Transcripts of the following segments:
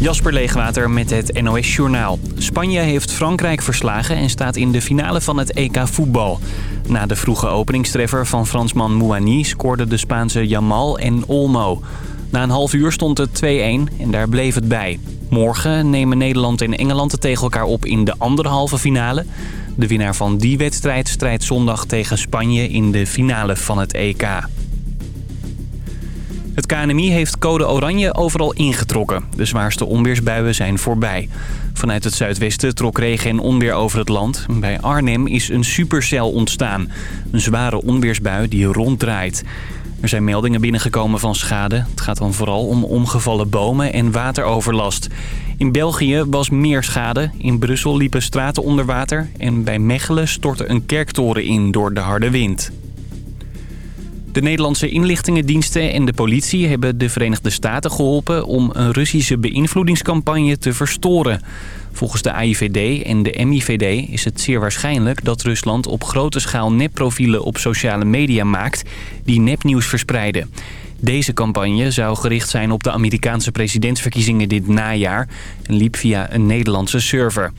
Jasper Leegwater met het NOS Journaal. Spanje heeft Frankrijk verslagen en staat in de finale van het EK voetbal. Na de vroege openingstreffer van Fransman Mouani scoorden de Spaanse Jamal en Olmo. Na een half uur stond het 2-1 en daar bleef het bij. Morgen nemen Nederland en Engeland het tegen elkaar op in de andere halve finale. De winnaar van die wedstrijd strijdt zondag tegen Spanje in de finale van het EK. Het KNMI heeft code oranje overal ingetrokken. De zwaarste onweersbuien zijn voorbij. Vanuit het zuidwesten trok regen en onweer over het land. Bij Arnhem is een supercel ontstaan. Een zware onweersbui die ronddraait. Er zijn meldingen binnengekomen van schade. Het gaat dan vooral om omgevallen bomen en wateroverlast. In België was meer schade. In Brussel liepen straten onder water. En bij Mechelen stortte een kerktoren in door de harde wind. De Nederlandse inlichtingendiensten en de politie hebben de Verenigde Staten geholpen om een Russische beïnvloedingscampagne te verstoren. Volgens de AIVD en de MIVD is het zeer waarschijnlijk dat Rusland op grote schaal nepprofielen op sociale media maakt die nepnieuws verspreiden. Deze campagne zou gericht zijn op de Amerikaanse presidentsverkiezingen dit najaar en liep via een Nederlandse server.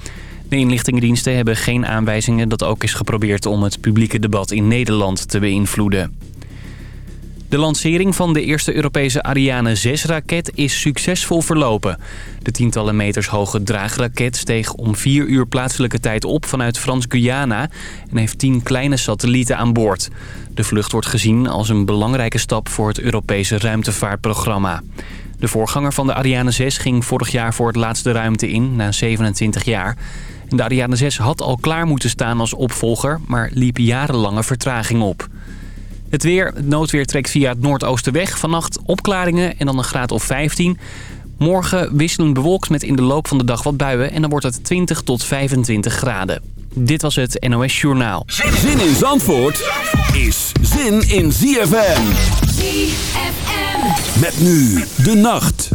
De inlichtingendiensten hebben geen aanwijzingen dat ook is geprobeerd om het publieke debat in Nederland te beïnvloeden. De lancering van de eerste Europese Ariane 6-raket is succesvol verlopen. De tientallen meters hoge draagraket steeg om vier uur plaatselijke tijd op vanuit Frans-Guyana... en heeft tien kleine satellieten aan boord. De vlucht wordt gezien als een belangrijke stap voor het Europese ruimtevaartprogramma. De voorganger van de Ariane 6 ging vorig jaar voor het laatste ruimte in, na 27 jaar... De Ariane 6 had al klaar moeten staan als opvolger, maar liep jarenlange vertraging op. Het weer, het noodweer trekt via het noordoosten weg. Vannacht opklaringen en dan een graad of 15. Morgen wisselen bewolkt met in de loop van de dag wat buien... en dan wordt het 20 tot 25 graden. Dit was het NOS Journaal. Zin in Zandvoort is zin in ZFM. ZFM. Met nu de nacht.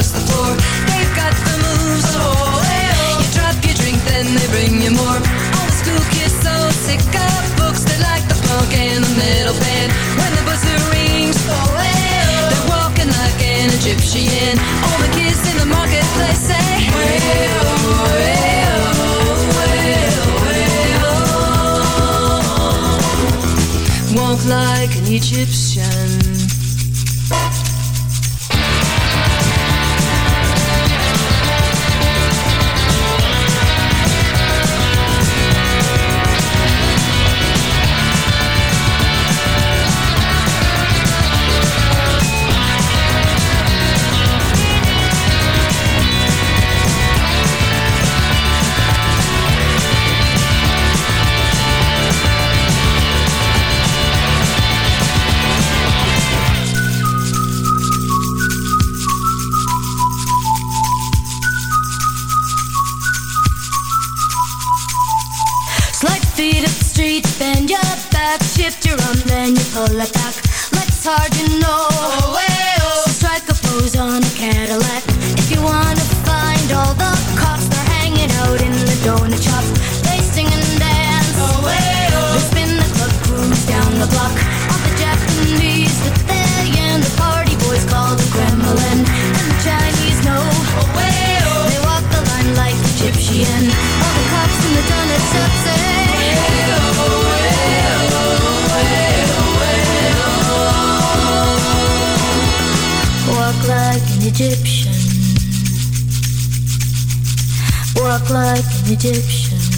across the floor. They've got the moves. Oh, hey. You drop your drink, then they bring you more. All the school kids so sick of books. They like the punk and the metal band. When the buzzer rings. Oh, They're walking like an Egyptian. All the kids in the marketplace say. Walk like an Egyptian rock like an Egyptian.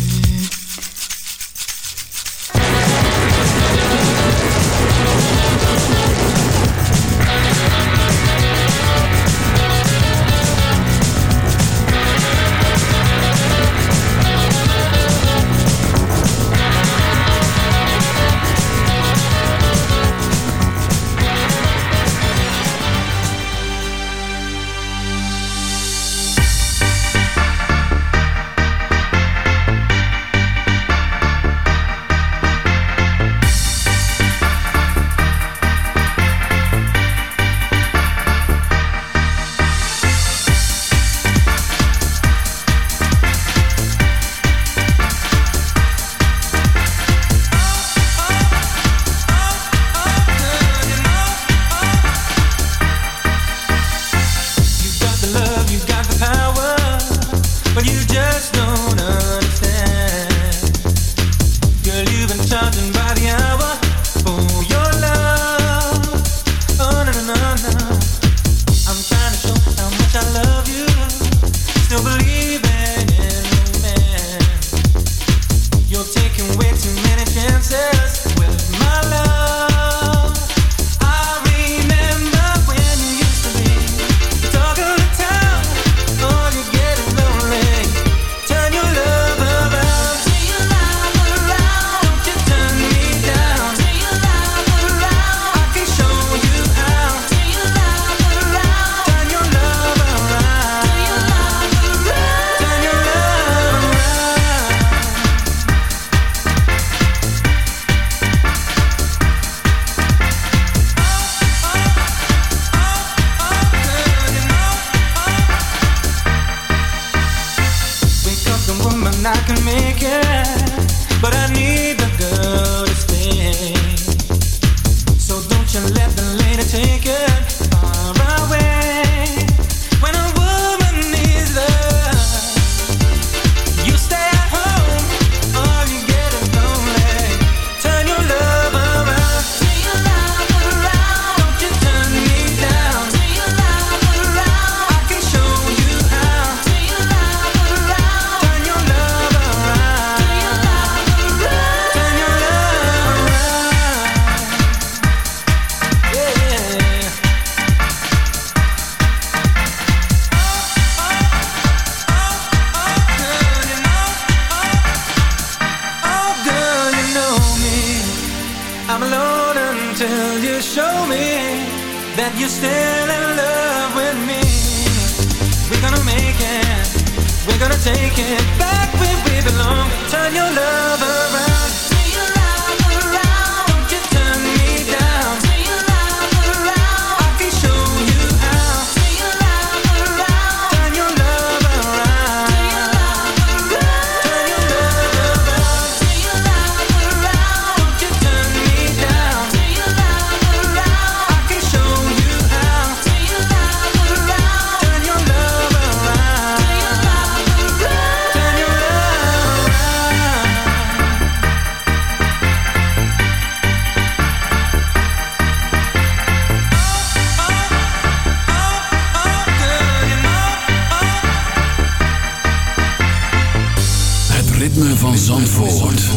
van Zandvoort.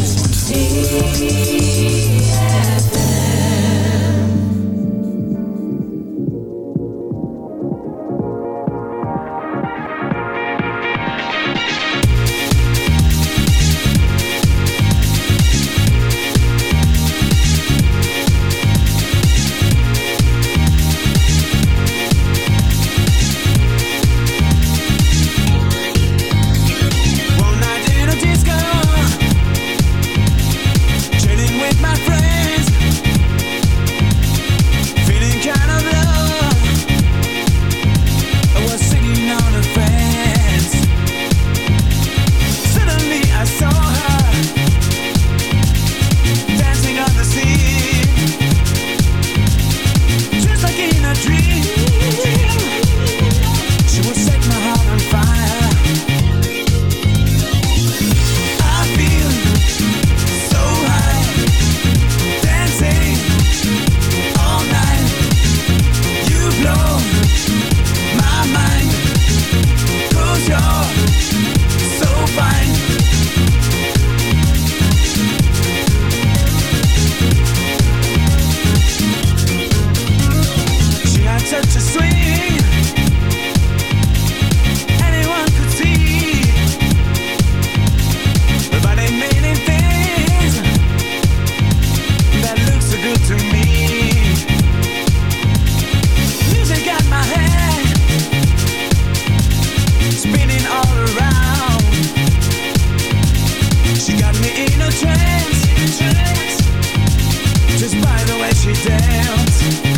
she dance?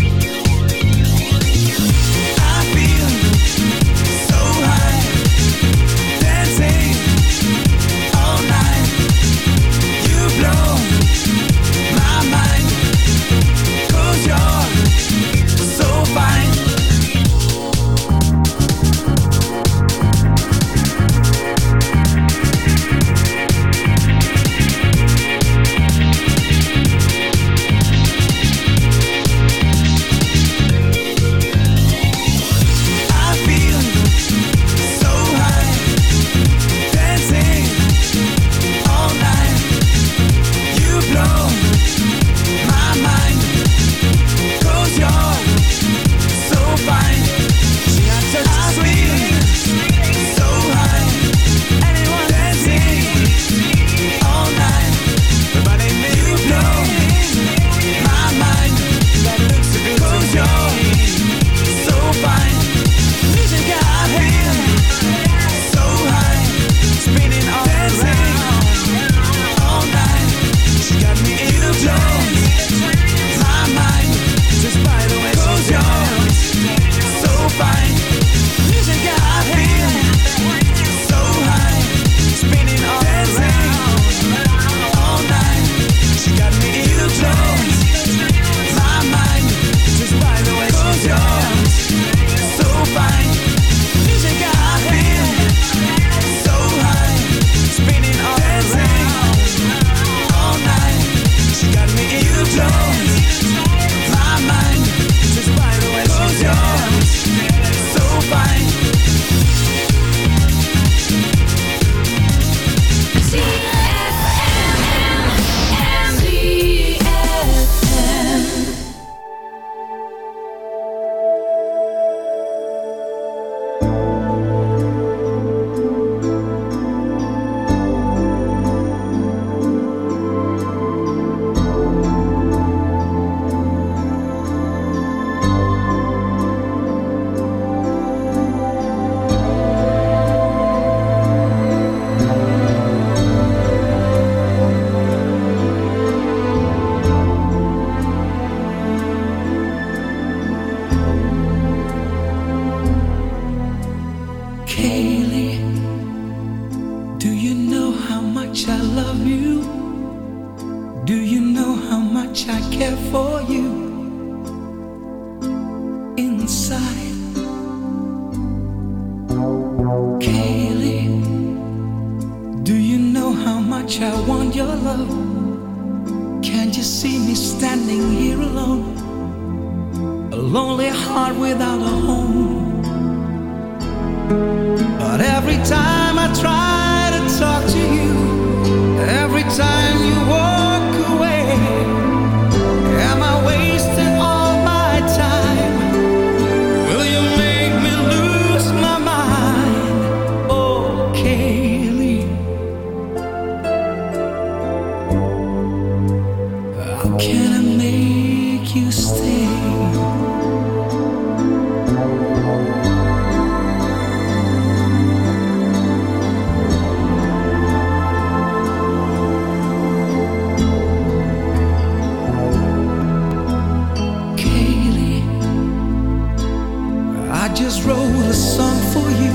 wrote a song for you,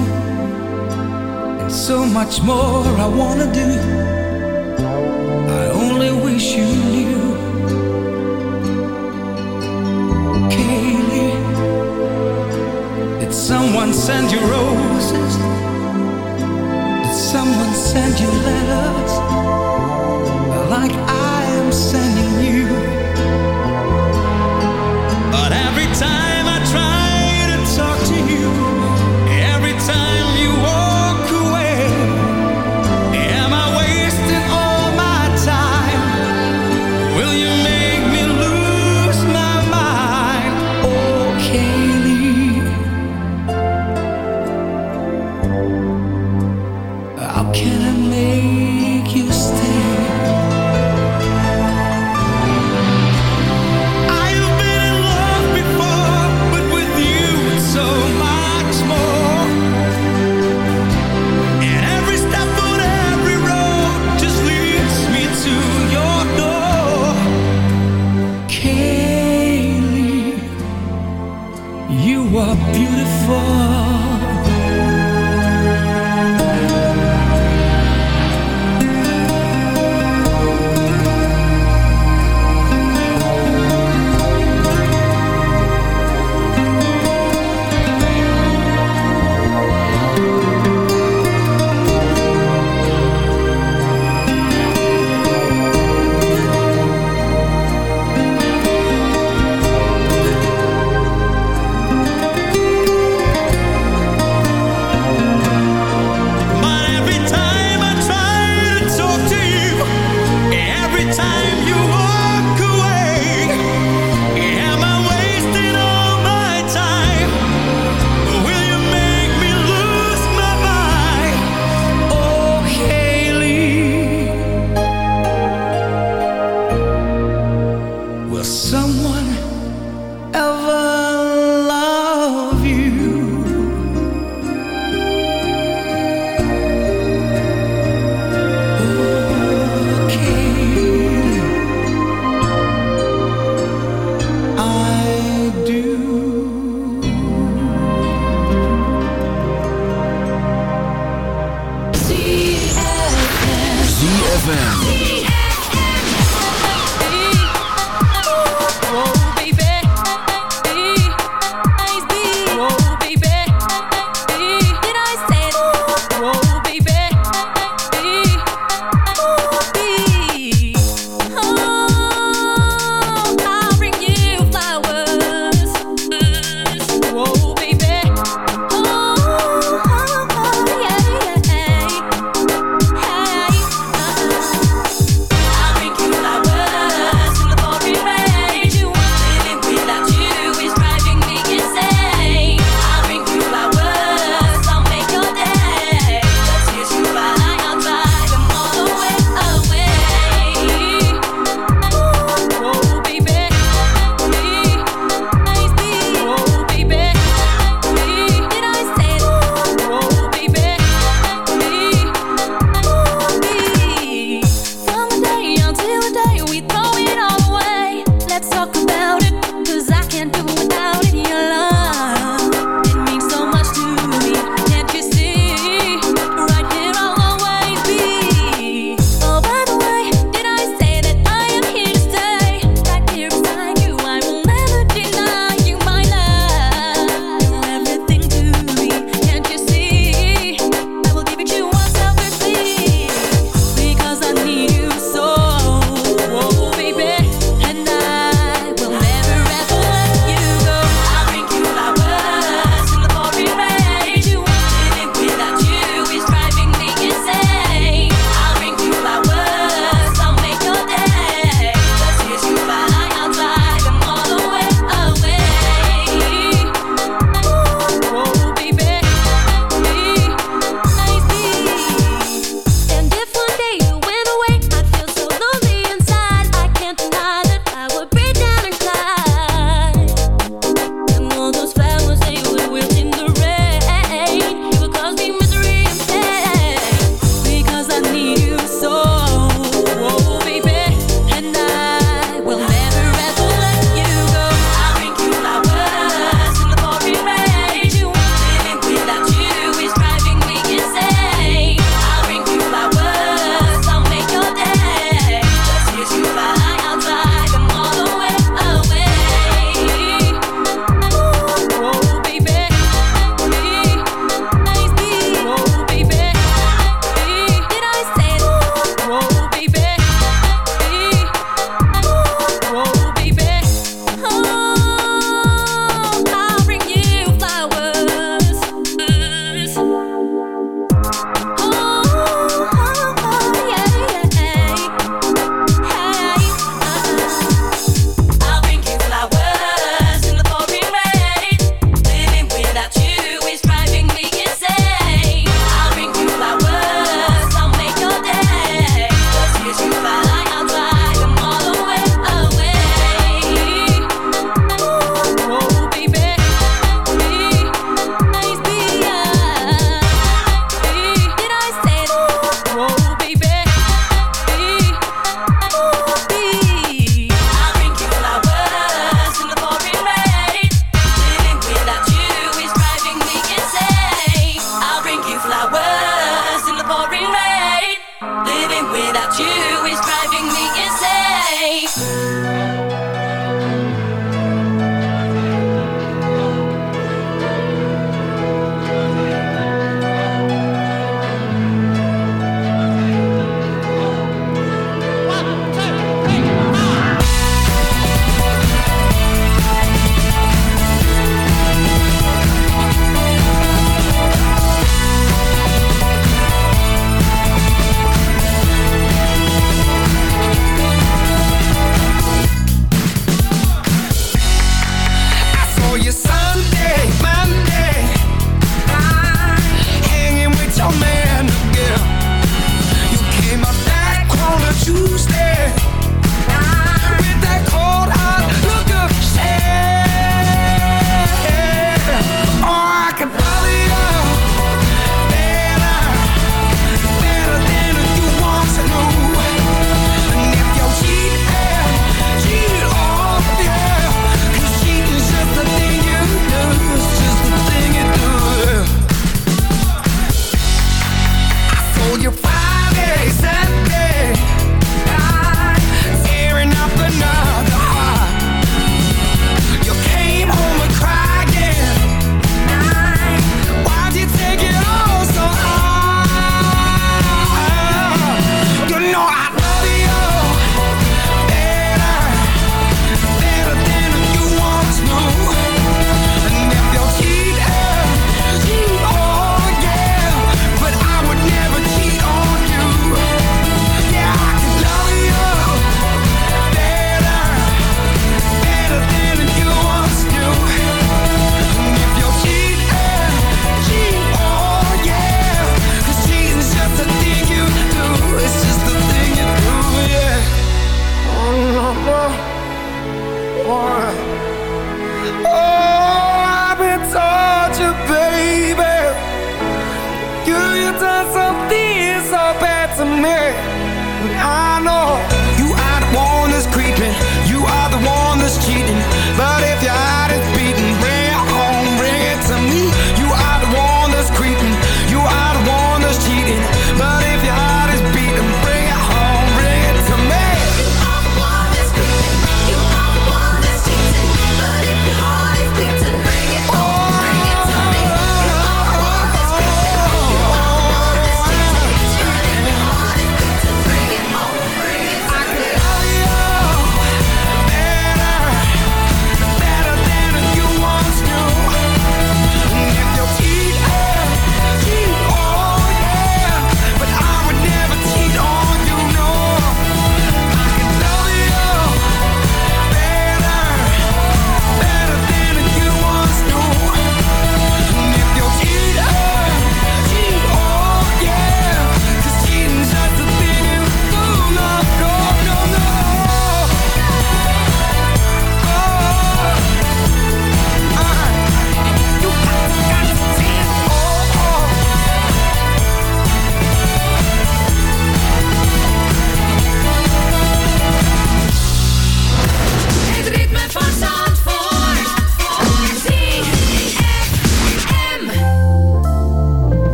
and so much more I wanna do. I only wish you knew. Kaylee, did someone send you roses? Did someone send you letters?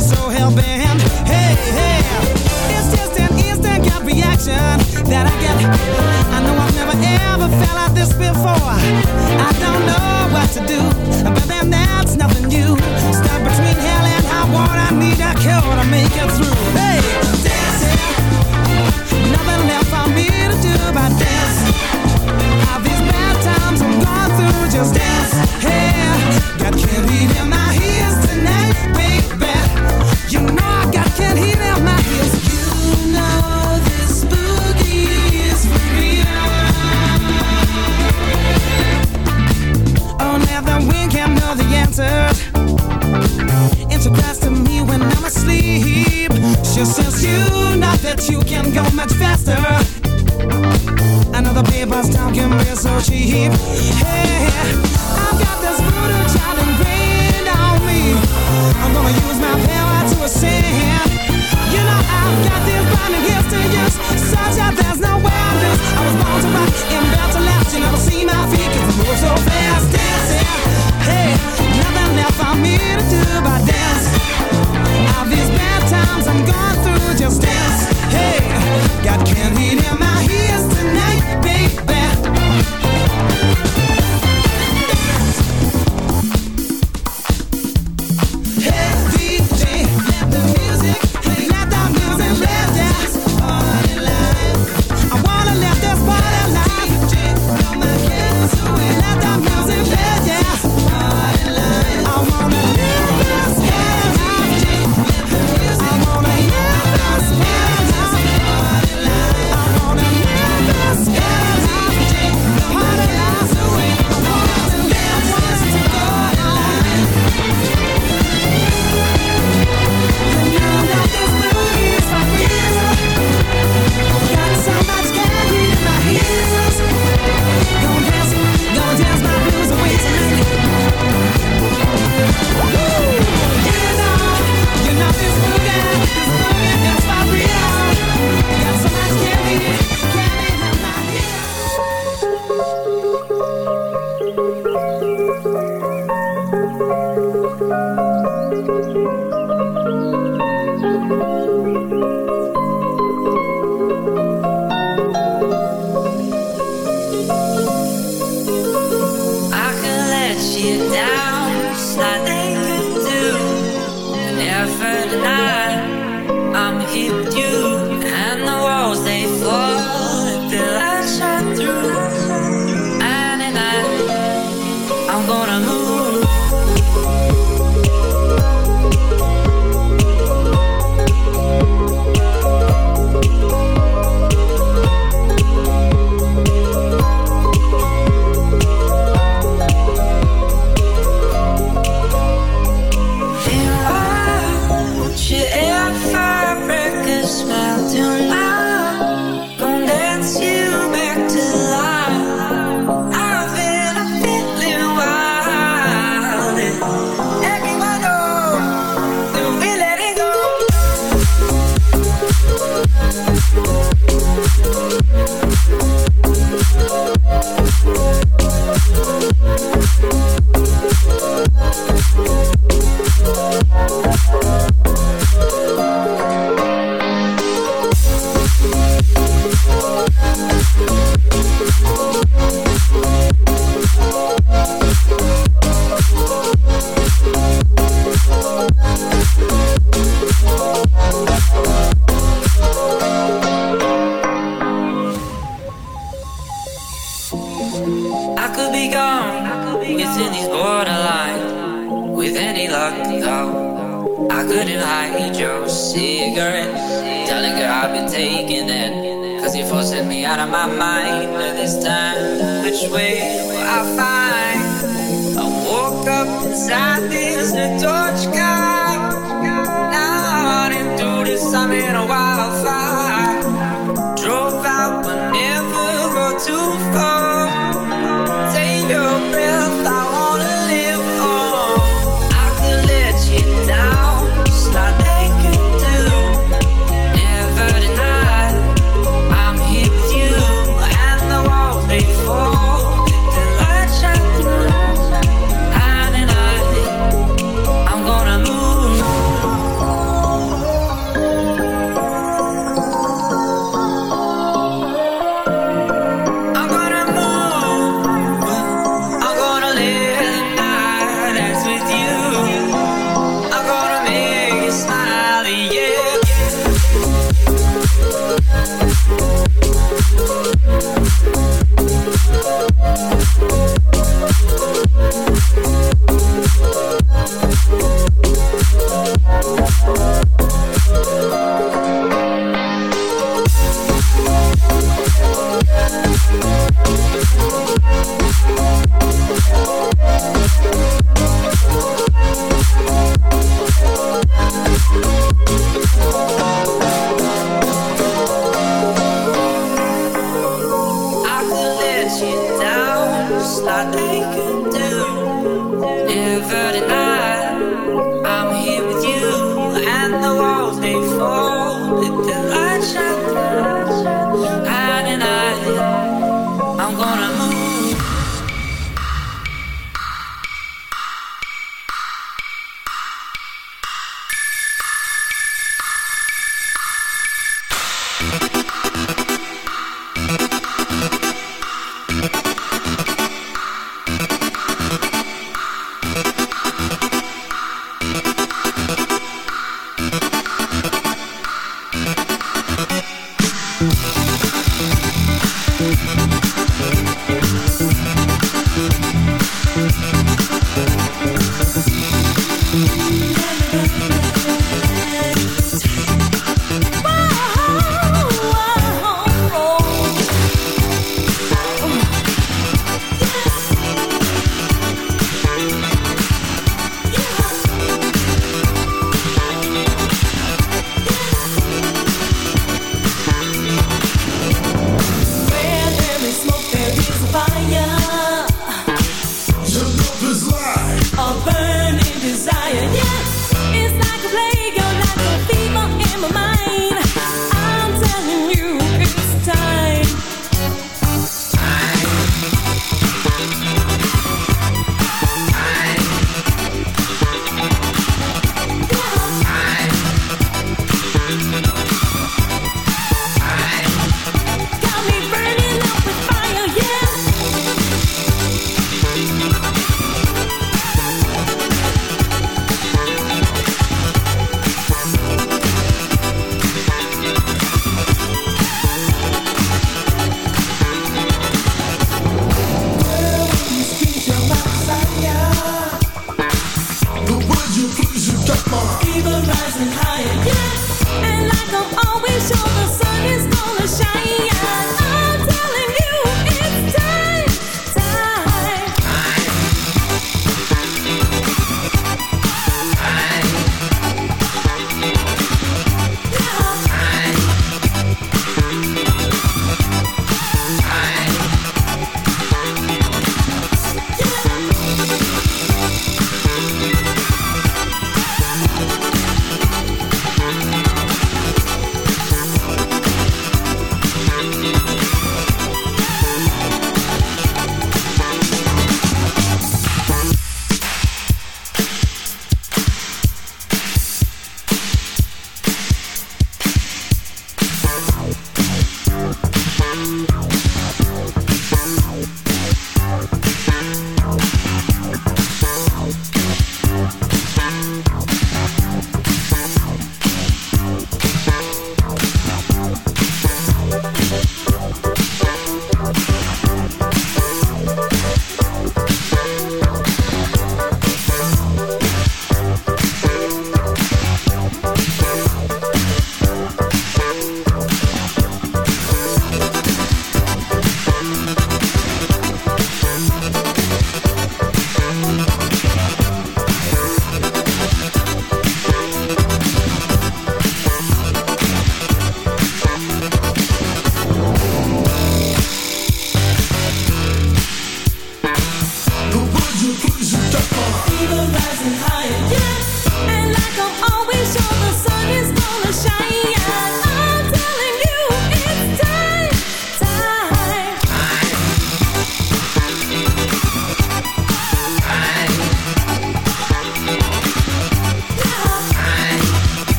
so hell bent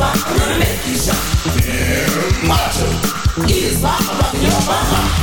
I'm little Nicky shot. Yeah, macho. Here's my rock your mama.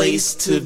Place to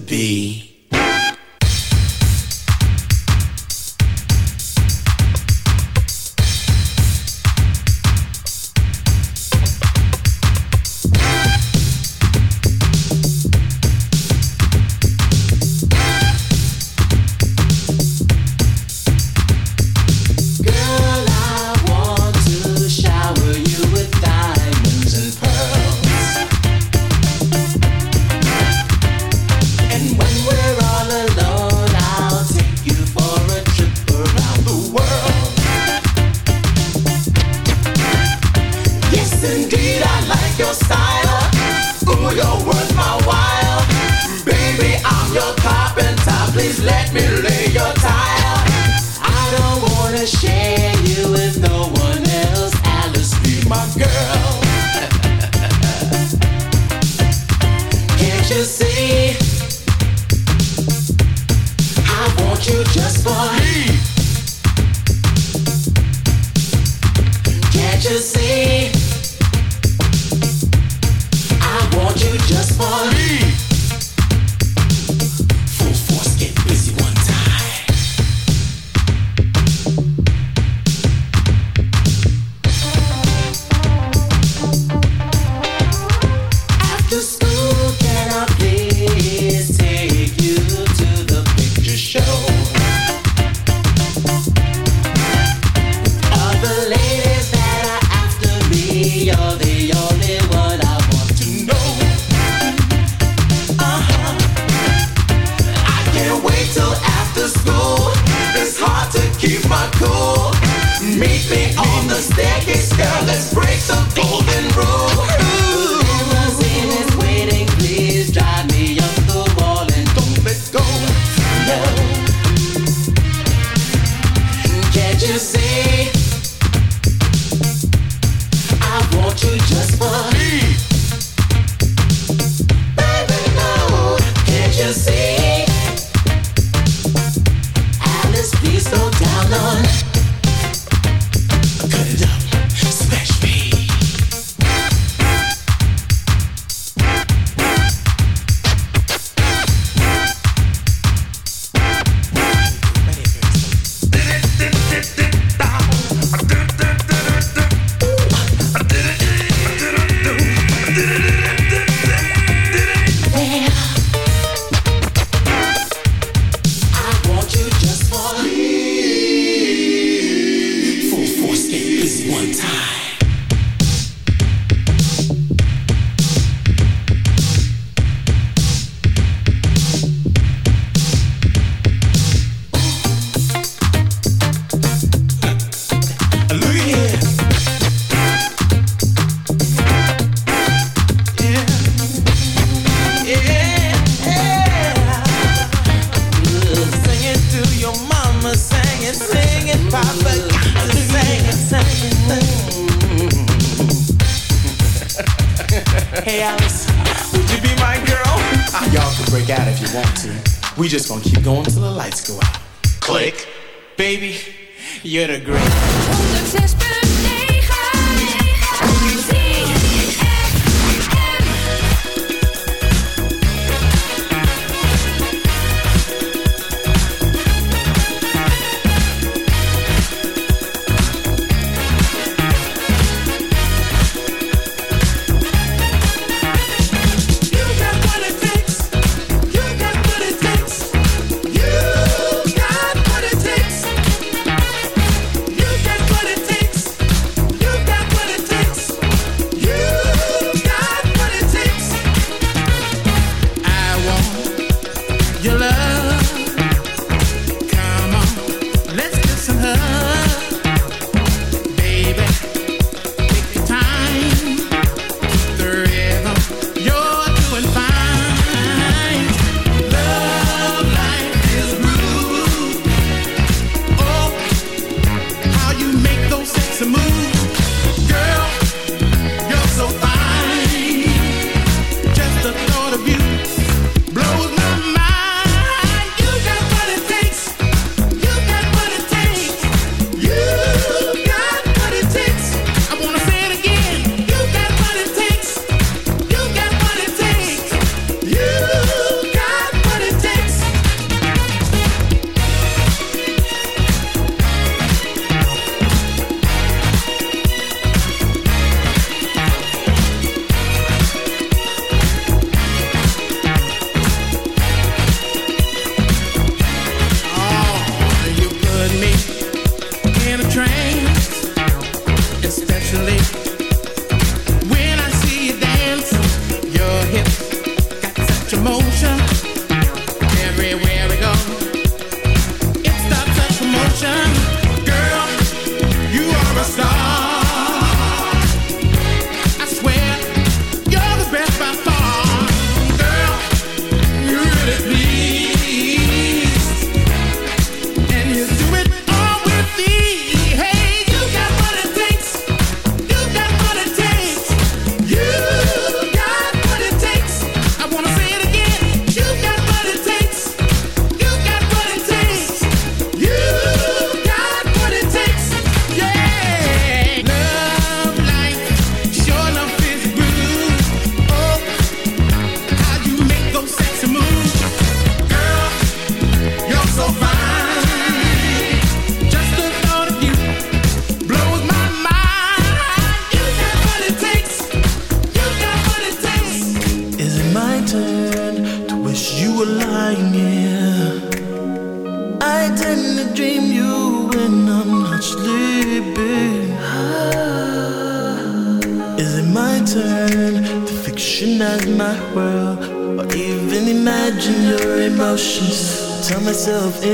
myself in